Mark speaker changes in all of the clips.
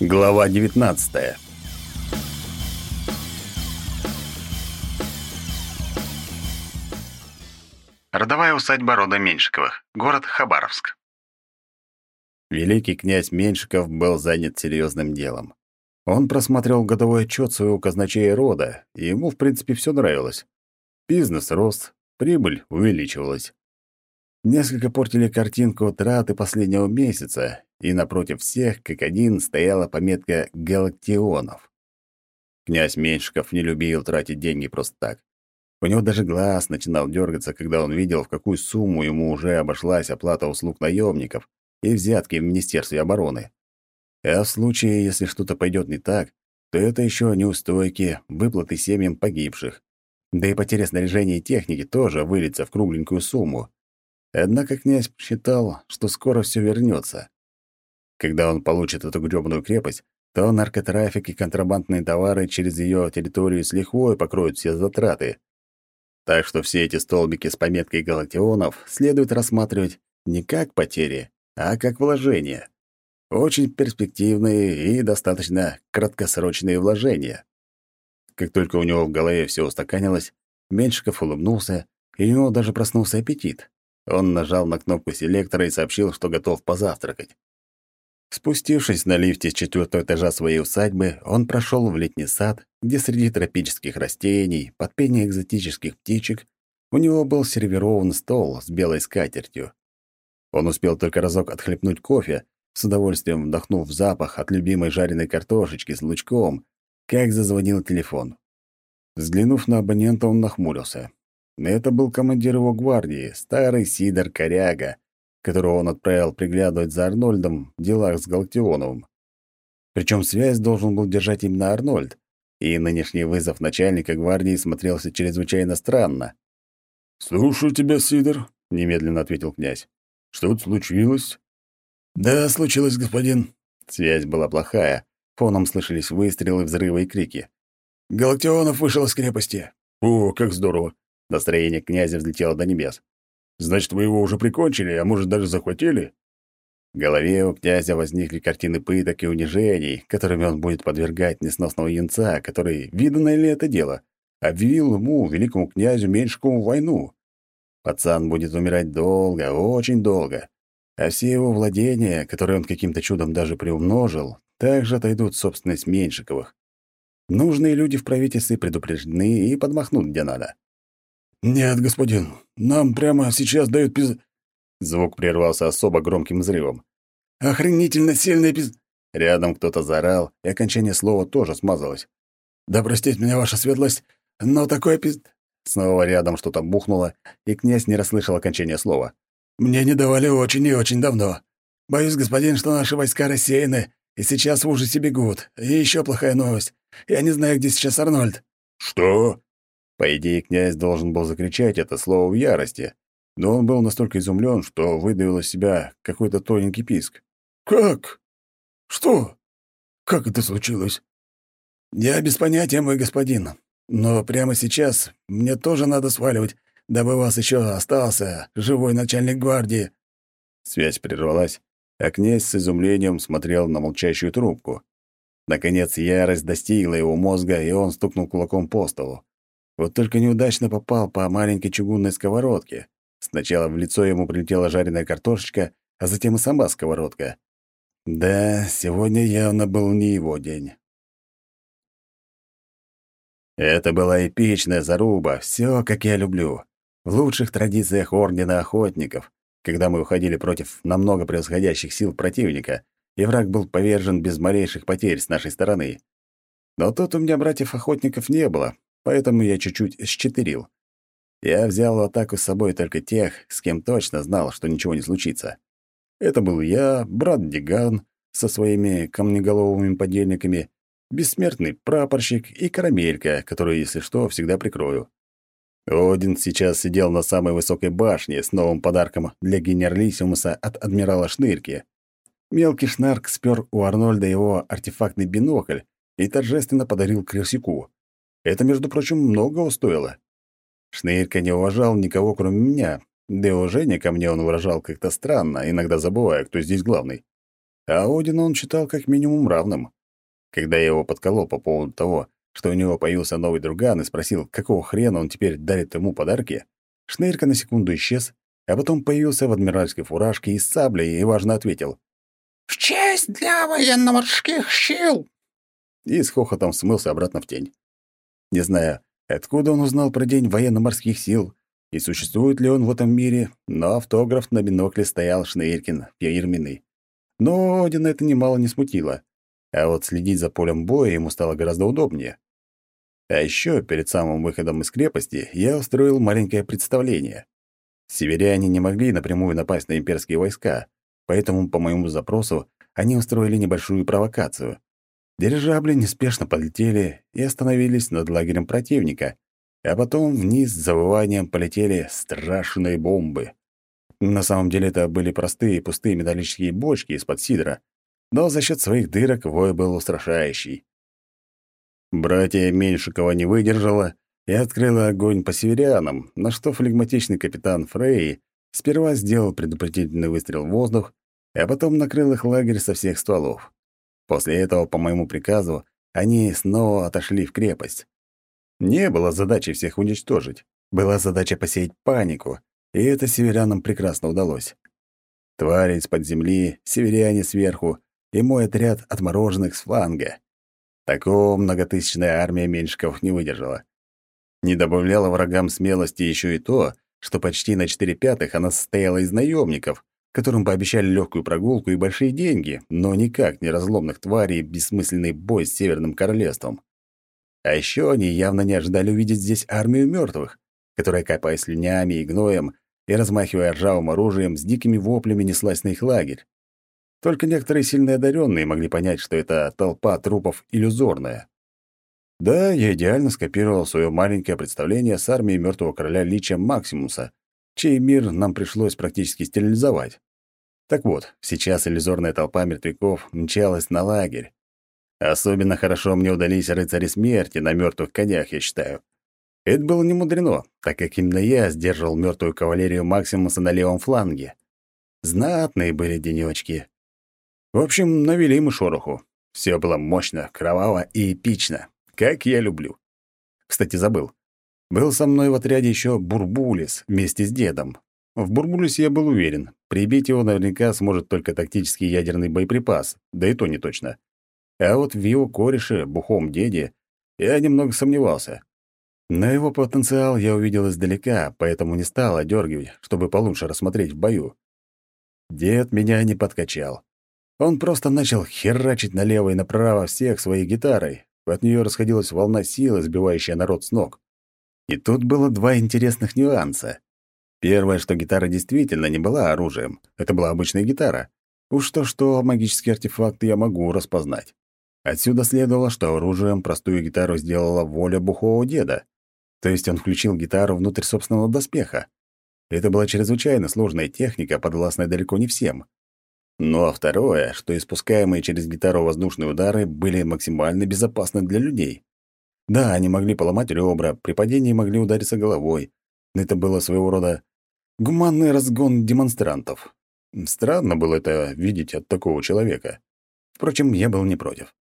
Speaker 1: Глава 19.
Speaker 2: Родовая усадьба рода Меньшиковых. Город Хабаровск.
Speaker 1: Великий князь Меньшиков был занят серьезным делом. Он просмотрел годовой отчет своего казначея рода, и ему, в принципе, все нравилось. Бизнес рос, прибыль увеличивалась. Несколько портили картинку траты последнего месяца, и напротив всех, как один, стояла пометка «Галактионов». Князь Меньшиков не любил тратить деньги просто так. У него даже глаз начинал дергаться, когда он видел, в какую сумму ему уже обошлась оплата услуг наемников и взятки в Министерстве обороны. А в случае, если что-то пойдет не так, то это еще неустойки, выплаты семьям погибших. Да и потеря снаряжения и техники тоже выльется в кругленькую сумму. Однако князь считал, что скоро все вернется. Когда он получит эту грёбаную крепость, то наркотрафик и контрабандные товары через ее территорию с лихвой покроют все затраты. Так что все эти столбики с пометкой галактионов следует рассматривать не как потери, а как вложения. Очень перспективные и достаточно краткосрочные вложения. Как только у него в голове все устаканилось, Меньшиков улыбнулся, и у него даже проснулся аппетит. Он нажал на кнопку селектора и сообщил, что готов позавтракать. Спустившись на лифте с четвертого этажа своей усадьбы, он прошел в летний сад, где среди тропических растений, под пение экзотических птичек, у него был сервирован стол с белой скатертью. Он успел только разок отхлебнуть кофе, с удовольствием вдохнув запах от любимой жареной картошечки с лучком, как зазвонил телефон. Взглянув на абонента, он нахмурился. Это был командир его гвардии, старый Сидор Коряга, которого он отправил приглядывать за Арнольдом в делах с Галактионовым. Причем связь должен был держать именно Арнольд, и нынешний вызов начальника гвардии смотрелся чрезвычайно странно.
Speaker 3: «Слушаю тебя, Сидор», — немедленно ответил князь. «Что-то случилось?»
Speaker 4: «Да, случилось, господин».
Speaker 1: Связь была плохая, фоном слышались выстрелы, взрывы и крики.
Speaker 4: «Галактионов вышел из крепости».
Speaker 3: «О, как здорово!
Speaker 1: Настроение князя взлетело до небес.
Speaker 3: «Значит, вы его уже прикончили, а может, даже захватили?»
Speaker 1: В голове у князя возникли картины пыток и унижений, которыми он будет подвергать несносного юнца, который, виданное ли это дело, объявил ему, великому князю Меньшикову, войну. Пацан будет умирать долго, очень долго, а все его владения, которые он каким-то чудом даже приумножил, также отойдут в собственность Меньшиковых. Нужные люди в правительстве предупреждены и подмахнут где надо.
Speaker 4: «Нет, господин, нам прямо сейчас дают пиз...»
Speaker 1: Звук прервался особо громким взрывом.
Speaker 4: «Охренительно сильный пиз...»
Speaker 1: Рядом кто-то заорал, и окончание слова тоже смазалось.
Speaker 4: «Да простит меня ваша светлость, но такой пиз...»
Speaker 1: Снова рядом что-то бухнуло, и князь не расслышал окончания слова.
Speaker 4: «Мне не давали очень и очень давно. Боюсь, господин, что наши войска рассеяны, и сейчас в ужасе бегут. И еще плохая новость. Я не знаю, где сейчас Арнольд».
Speaker 3: «Что?»
Speaker 1: По идее, князь должен был закричать это слово в ярости, но он был настолько изумлен, что выдавил из себя какой-то тоненький писк.
Speaker 4: «Как? Что? Как это случилось?» «Я без понятия, мой господин. Но прямо сейчас мне тоже надо сваливать, дабы у вас еще остался живой начальник гвардии».
Speaker 1: Связь прервалась, а князь с изумлением смотрел на молчащую трубку. Наконец ярость достигла его мозга, и он стукнул кулаком по столу. Вот только неудачно попал по маленькой чугунной сковородке. Сначала в лицо ему прилетела жареная картошечка, а затем и сама сковородка. Да, сегодня явно был не его день. Это была эпичная заруба, все как я люблю. В лучших традициях Ордена Охотников, когда мы уходили против намного превосходящих сил противника, и враг был повержен без малейших потерь с нашей стороны. Но тут у меня братьев-охотников не было, поэтому я чуть-чуть счетырил. Я взял в атаку с собой только тех, с кем точно знал, что ничего не случится. Это был я, брат Диган со своими камнеголовыми подельниками, бессмертный прапорщик и карамелька, которую, если что, всегда прикрою. Один сейчас сидел на самой высокой башне с новым подарком для генералиссимуса от адмирала Шнырки. Мелкий Шнарк спер у Арнольда его артефактный бинокль и торжественно подарил крысяку. Это, между прочим, много стоило. Шнырька не уважал никого, кроме меня, да и уважение ко мне он выражал как-то странно, иногда забывая, кто здесь главный. а Одина он считал как минимум равным. Когда я его подколол по поводу того, что у него появился новый друган и спросил, какого хрена он теперь дарит ему подарки, Шнырька на секунду исчез, а потом появился в адмиральской фуражке и с саблей и важно ответил.
Speaker 5: «В честь для военно-морских сил!»
Speaker 1: И с хохотом смылся обратно в тень. Не знаю, откуда он узнал про День военно-морских сил и существует ли он в этом мире, но автограф на бинокле стоял Шнырькин, фирменный. Но Одина это немало не смутило. А вот следить за полем боя ему стало гораздо удобнее. А еще перед самым выходом из крепости я устроил маленькое представление. Северяне не могли напрямую напасть на имперские войска, поэтому по моему запросу они устроили небольшую провокацию. Дирижабли неспешно подлетели и остановились над лагерем противника, а потом вниз с завыванием полетели страшные бомбы. На самом деле это были простые пустые металлические бочки из-под сидра, но за счет своих дырок вой был устрашающий. Братья Меньшикова не выдержала и открыла огонь по северянам, на что флегматичный капитан Фрей сперва сделал предупредительный выстрел в воздух, а потом накрыл их лагерь со всех стволов. После этого, по моему приказу, они снова отошли в крепость. Не было задачи всех уничтожить. Была задача посеять панику, и это северянам прекрасно удалось. Твари из-под земли, северяне сверху и мой отряд отмороженных с фланга. Такого многотысячная армия меньшиков не выдержала. Не добавляло врагам смелости еще и то, что почти на четыре пятых она состояла из наемников, которым пообещали легкую прогулку и большие деньги, но никак не разломных тварей и бессмысленный бой с Северным Королевством. А еще они явно не ожидали увидеть здесь армию мертвых, которая, капая слюнями и гноем и размахивая ржавым оружием, с дикими воплями неслась на их лагерь. Только некоторые сильно одаренные могли понять, что эта толпа трупов иллюзорная. Да, я идеально скопировал свое маленькое представление с армией мертвого короля Лича Максимуса, чей мир нам пришлось практически стерилизовать. Так вот, сейчас иллюзорная толпа мертвяков мчалась на лагерь. Особенно хорошо мне удались рыцари смерти на мертвых конях, я считаю. Это было не мудрено, так как именно я сдерживал мертвую кавалерию Максимуса на левом фланге. Знатные были денечки. В общем, навели мы шороху. Все было мощно, кроваво и эпично, как я люблю. Кстати, забыл. Был со мной в отряде еще Бурбулис вместе с дедом. В Бурбулисе я был уверен, прибить его наверняка сможет только тактический ядерный боеприпас, да и то не точно. А вот в его кореше, бухом деде, я немного сомневался. Но его потенциал я увидел издалека, поэтому не стал одергивать, чтобы получше рассмотреть в бою. Дед меня не подкачал. Он просто начал херачить налево и направо всех своей гитарой. От нее расходилась волна силы, сбивающая народ с ног. И тут было два интересных нюанса. Первое, что гитара действительно не была оружием. Это была обычная гитара. Уж то-что, магические артефакты я могу распознать. Отсюда следовало, что оружием простую гитару сделала воля бухого деда. То есть он включил гитару внутрь собственного доспеха. Это была чрезвычайно сложная техника, подвластная далеко не всем. Ну а второе, что испускаемые через гитару воздушные удары были максимально безопасны для людей. Да, они могли поломать ребра, при падении могли удариться головой, но это было своего рода гуманный разгон демонстрантов. Странно было это видеть от такого человека. Впрочем, я был не против.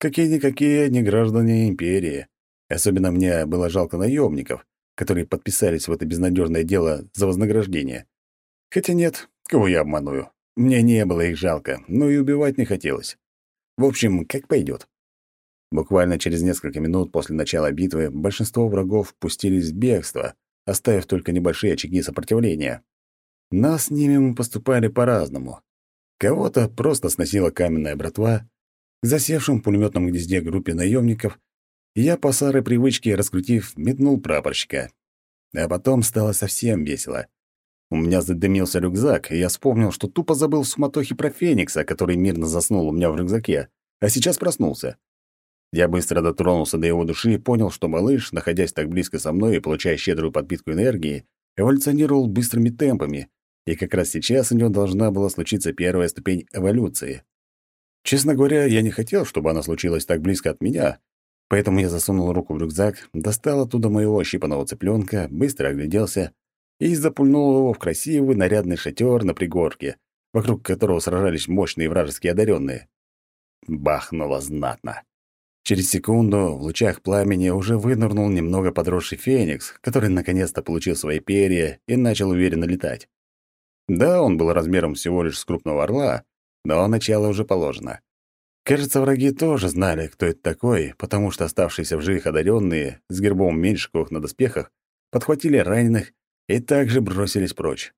Speaker 1: Какие-никакие не граждане империи. Особенно мне было жалко наемников, которые подписались в это безнадежное дело за вознаграждение. Хотя нет, кого я обманую. Мне не было их жалко, но и убивать не хотелось. В общем, как пойдет. Буквально через несколько минут после начала битвы большинство врагов пустились в бегство, оставив только небольшие очаги сопротивления. Но с ними мы поступали по-разному. Кого-то просто сносила каменная братва, к засевшим в пулеметном гнезде группе наемников я по старой привычке, раскрутив, метнул прапорщика. А потом стало совсем весело. У меня задымился рюкзак, и я вспомнил, что тупо забыл в суматохе про Феникса, который мирно заснул у меня в рюкзаке, а сейчас проснулся. Я быстро дотронулся до его души и понял, что малыш, находясь так близко со мной и получая щедрую подпитку энергии, эволюционировал быстрыми темпами, и как раз сейчас у него должна была случиться первая ступень эволюции. Честно говоря, я не хотел, чтобы она случилась так близко от меня, поэтому я засунул руку в рюкзак, достал оттуда моего щипанного цыпленка, быстро огляделся и запульнул его в красивый нарядный шатер на пригорке, вокруг которого сражались мощные вражеские одаренные. Бахнуло знатно. Через секунду в лучах пламени уже вынырнул немного подросший феникс, который наконец-то получил свои перья и начал уверенно летать. Да, он был размером всего лишь с крупного орла, но начало уже положено. Кажется, враги тоже знали, кто это такой, потому что оставшиеся в живых одаренные с гербом Меньшиковых на доспехах подхватили раненых и также бросились прочь.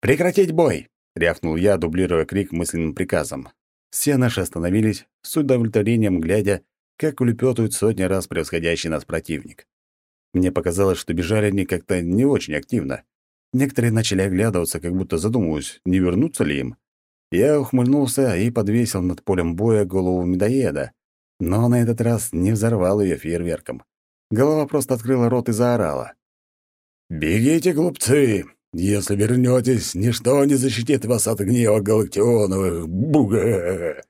Speaker 1: «Прекратить бой!» — рявкнул я, дублируя крик мысленным приказом. Все наши остановились, с удовлетворением глядя, как улепетывают сотни раз превосходящий нас противник. Мне показалось, что бежали они как-то не очень активно. Некоторые начали оглядываться, как будто задумываясь, не вернуться ли им. Я ухмыльнулся и подвесил над полем боя голову медоеда, но на этот раз не взорвал ее фейерверком. Голова просто открыла рот и заорала.
Speaker 4: «Бегите, глупцы! Если вернетесь, ничто не защитит вас от гнева галактионовых. Буга!»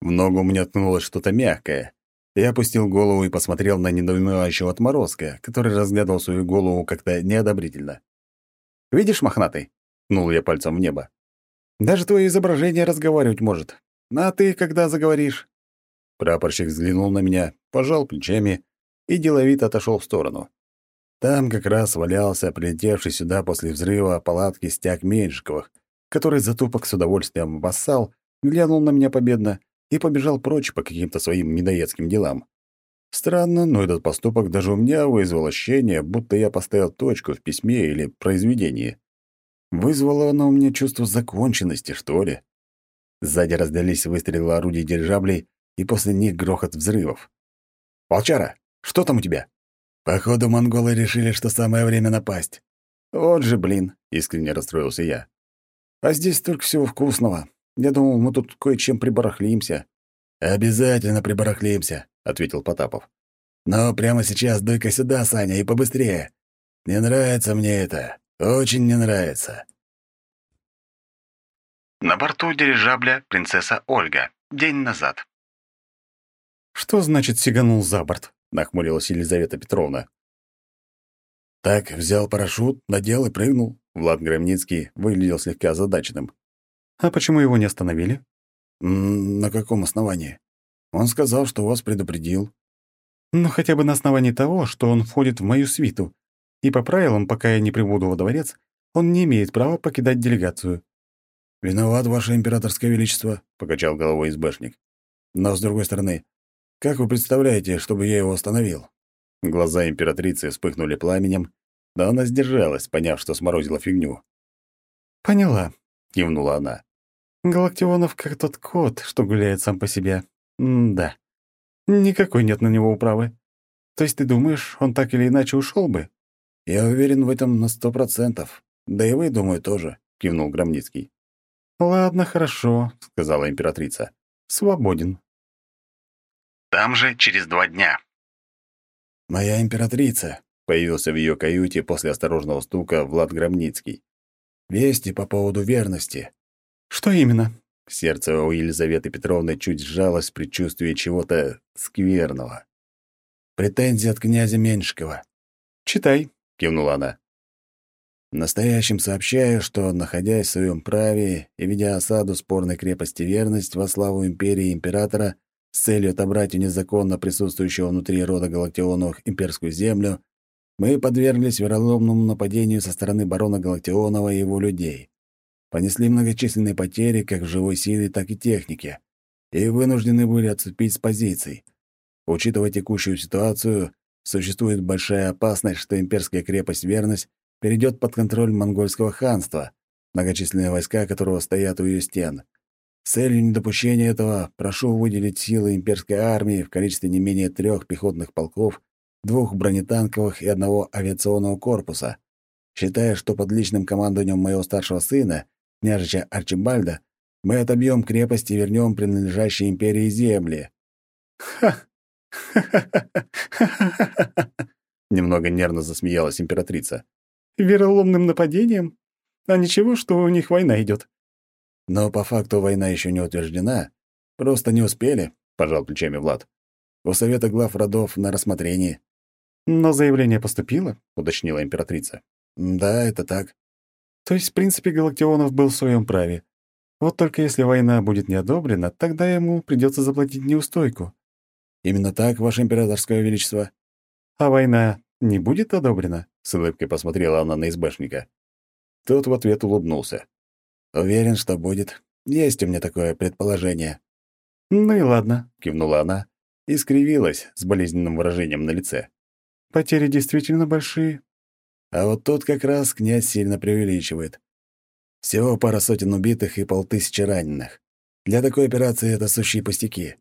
Speaker 1: В ногу меня ткнулось что-то мягкое. Я опустил голову и посмотрел на недоумевающего отморозка, который разглядывал свою голову как-то неодобрительно. «Видишь, мохнатый?» — ткнул я пальцем в небо. «Даже твое изображение разговаривать может. А ты когда заговоришь?» Прапорщик взглянул на меня, пожал плечами и деловито отошел в сторону. Там как раз валялся прилетевший сюда после взрыва палатки стяг Меньшиковых, который затупок с удовольствием вассал, глянул на меня победно и побежал прочь по каким-то своим медоедским делам. Странно, но этот поступок даже у меня вызвал ощущение, будто я поставил точку в письме или произведении. Вызвало оно у меня чувство законченности, что ли. Сзади раздались выстрелы орудий дирижаблей, и после них грохот взрывов. «Волчара, что там у тебя?»
Speaker 4: Походу, монголы решили, что самое время напасть.
Speaker 1: Вот же, блин, искренне расстроился я. А здесь столько всего вкусного. Я думал, мы тут кое-чем прибарахлимся.
Speaker 4: Обязательно прибарахлимся, ответил Потапов. Но прямо сейчас дуй-ка сюда, Саня, и побыстрее. Не нравится мне это. Очень не нравится.
Speaker 2: На борту дирижабля принцесса Ольга. День назад.
Speaker 1: Что значит сиганул за борт? нахмурилась Елизавета Петровна.
Speaker 4: Так, взял парашют, надел и прыгнул.
Speaker 1: Влад Громницкий выглядел слегка озадаченным. А почему его не остановили?
Speaker 4: на каком основании? Он сказал, что вас предупредил.
Speaker 1: Ну, хотя бы на основании того, что он входит в мою свиту. И по правилам, пока я не прибуду во дворец, он не имеет права покидать делегацию.
Speaker 4: «Виноват, Ваше Императорское Величество», — покачал головой избэшник. «Но, с другой стороны, как вы представляете, чтобы я его остановил?»
Speaker 1: Глаза императрицы вспыхнули пламенем, но она сдержалась, поняв, что сморозила фигню. «Поняла», — кивнула она. «Галактионов как тот кот, что гуляет сам по себе. М да. Никакой нет на него управы. То есть ты думаешь, он так или иначе ушел бы?»
Speaker 4: «Я уверен в этом на сто процентов. Да и вы, думаю, тоже», — кивнул Громницкий.
Speaker 1: «Ладно, хорошо», — сказала императрица. «Свободен».
Speaker 2: Там же через два дня.
Speaker 4: «Моя императрица», — появился в ее каюте после осторожного стука Влад Громницкий. «Вести по поводу верности».
Speaker 1: «Что именно?» Сердце у Елизаветы Петровны чуть сжалось в предчувствии чего-то скверного.
Speaker 4: «Претензии от князя Меньшикова».
Speaker 1: «Читай», — кивнула она.
Speaker 4: Настоящим сообщаю, что, находясь в своем праве и ведя осаду спорной крепости верность во славу империи императора, с целью отобрать у незаконно присутствующего внутри рода Галактионовых имперскую землю, мы подверглись вероломному нападению со стороны барона Галактионова и его людей. Понесли многочисленные потери как в живой силе, так и технике, и вынуждены были отступить с позиций. Учитывая текущую ситуацию, существует большая опасность, что имперская крепость Верность перейдет под контроль монгольского ханства, многочисленные войска которого стоят у ее стен. С целью недопущения этого прошу выделить силы имперской армии в количестве не менее трех пехотных полков, двух бронетанковых и одного авиационного корпуса. Считая, что под личным командованием моего старшего сына, княжича Арчибальда, мы отобьем крепость и вернем принадлежащие империи земли.
Speaker 1: Ха! Немного нервно засмеялась императрица. Вероломным нападением? А ничего, что у них война идет.
Speaker 4: Но по факту война еще не утверждена. Просто не успели, пожал плечами Влад. У совета глав родов на рассмотрении.
Speaker 1: Но заявление поступило, уточнила императрица.
Speaker 4: Да, это так.
Speaker 1: То есть, в принципе, Галактионов был в своем праве. Вот только если война будет не одобрена, тогда ему придется заплатить неустойку.
Speaker 4: Именно так, Ваше Императорское Величество.
Speaker 1: А война не будет одобрена? С улыбкой посмотрела она на избашника. Тот в ответ улыбнулся.
Speaker 4: Уверен, что будет. Есть у меня такое предположение.
Speaker 1: Ну и ладно, кивнула она и скривилась с болезненным выражением на лице. Потери действительно большие.
Speaker 4: А вот тут как раз князь сильно преувеличивает. Всего пара сотен убитых и полтысячи раненых. Для такой операции это сущие пустяки.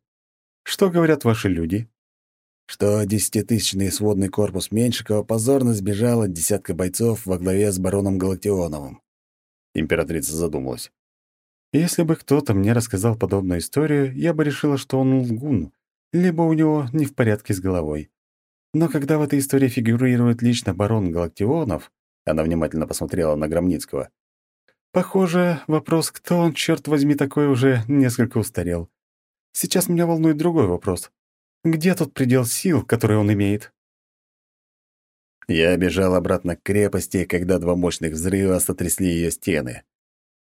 Speaker 1: Что говорят ваши люди?
Speaker 4: Что десятитысячный сводный корпус Меньшикова позорно сбежал от десятка бойцов во главе с бароном Галактионовым.
Speaker 1: Императрица задумалась. Если бы кто-то мне рассказал подобную историю, я бы решила, что он лгун, либо у него не в порядке с головой. Но когда в этой истории фигурирует лично барон Галактионов, она внимательно посмотрела на Громницкого. Похоже, вопрос, кто он, черт возьми, такой, уже несколько устарел. Сейчас меня волнует другой вопрос. Где тот предел сил, который он имеет? Я бежал обратно к крепости, когда два мощных взрыва сотрясли ее стены.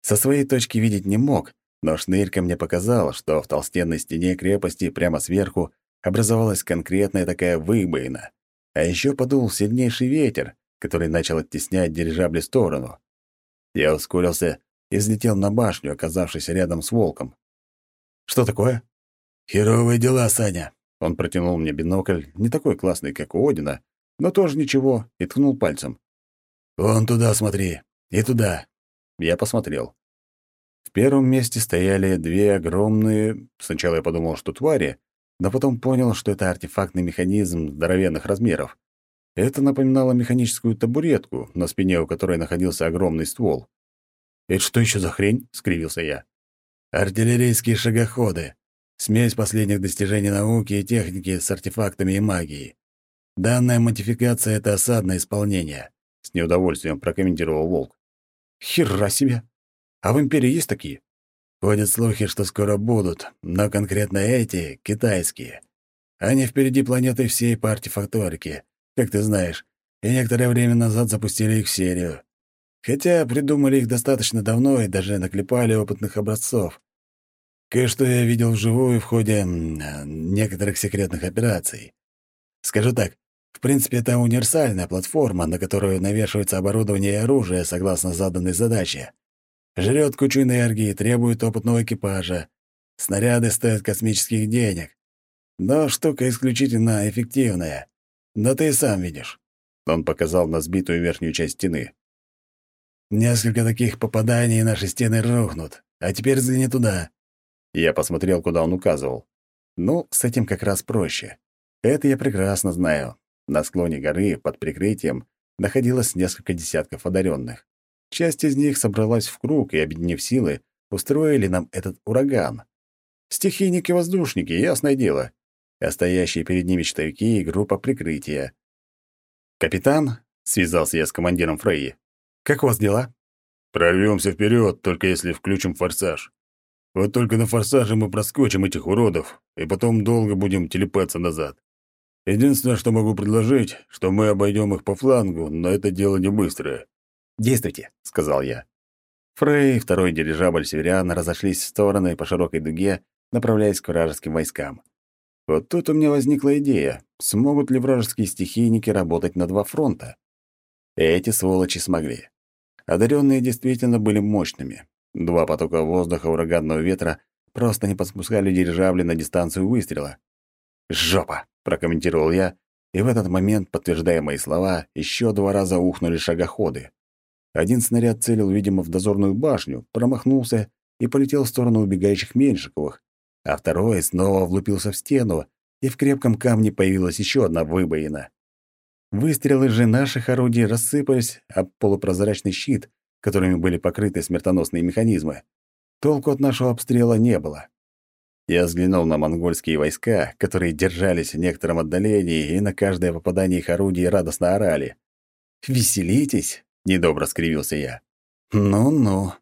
Speaker 1: Со своей точки видеть не мог, но шнырька мне показал, что в толстенной стене крепости прямо сверху образовалась конкретная такая выбоина. А еще подул сильнейший ветер, который начал оттеснять дирижабли в сторону. Я ускорился и взлетел на башню, оказавшись рядом с волком. «Что такое?»
Speaker 4: «Херовые дела, Саня».
Speaker 1: Он протянул мне бинокль, не такой классный, как у Одина, но тоже ничего, и ткнул пальцем.
Speaker 4: «Вон туда смотри, и туда.
Speaker 1: Я посмотрел. В первом месте стояли две огромные... Сначала я подумал, что твари, но потом понял, что это артефактный механизм здоровенных размеров. Это напоминало механическую табуретку, на спине у которой находился огромный ствол. «Это что еще за хрень?» — скривился я.
Speaker 4: «Артиллерийские шагоходы. Смесь последних достижений науки и техники с артефактами и магией. Данная модификация — это осадное исполнение», —
Speaker 1: с неудовольствием прокомментировал Волк. Хера себе! А в Империи есть такие?
Speaker 4: Ходят слухи, что скоро будут, но конкретно эти — китайские. Они впереди планеты всей по артефакторике, как ты знаешь, и некоторое время назад запустили их в серию. Хотя придумали их достаточно давно и даже наклепали опытных образцов. Кое-что я видел вживую в ходе некоторых секретных операций. Скажу так, в принципе, это универсальная платформа, на которую навешивается оборудование и оружие согласно заданной задаче. Жрет кучу энергии, требует опытного экипажа. Снаряды стоят космических денег. Но штука исключительно эффективная. Но ты сам видишь.
Speaker 1: Он показал на сбитую верхнюю часть стены.
Speaker 4: Несколько таких попаданий, и наши стены рухнут. А теперь взгляни туда.
Speaker 1: Я посмотрел, куда он указывал. Ну, с этим как раз проще. Это я прекрасно знаю. На склоне горы, под прикрытием, находилось несколько десятков одаренных. Часть из них собралась в круг и, объединив силы, устроили нам этот ураган. Стихийники-воздушники, ясное дело. А стоящие перед ними штовики и группа прикрытия. «Капитан?» — связался я с командиром Фрейи. «Как у вас дела?»
Speaker 3: «Прорвемся вперед, только если включим форсаж. Вот только на форсаже мы проскочим этих уродов, и потом долго будем телепаться назад. Единственное, что могу предложить, что мы обойдем их по флангу, но это дело не быстрое.
Speaker 1: «Действуйте», — сказал я. Фрей и второй дирижабль северян разошлись в стороны по широкой дуге, направляясь к вражеским войскам. Вот тут у меня возникла идея, смогут ли вражеские стихийники работать на два фронта. Эти сволочи смогли. Одаренные действительно были мощными. Два потока воздуха ураганного ветра просто не подспускали дирижабли на дистанцию выстрела. «Жопа!» — прокомментировал я, и в этот момент, подтверждая мои слова, еще два раза ухнули шагоходы. Один снаряд целил, видимо, в дозорную башню, промахнулся и полетел в сторону убегающих Меньшиковых, а второй снова влупился в стену, и в крепком камне появилась еще одна выбоина. Выстрелы же наших орудий рассыпались об полупрозрачный щит, которыми были покрыты смертоносные механизмы. Толку от нашего обстрела не было. Я взглянул на монгольские войска, которые держались в некотором отдалении и на каждое попадание их орудий радостно орали. «Веселитесь?» — недобро скривился я. «Ну-ну».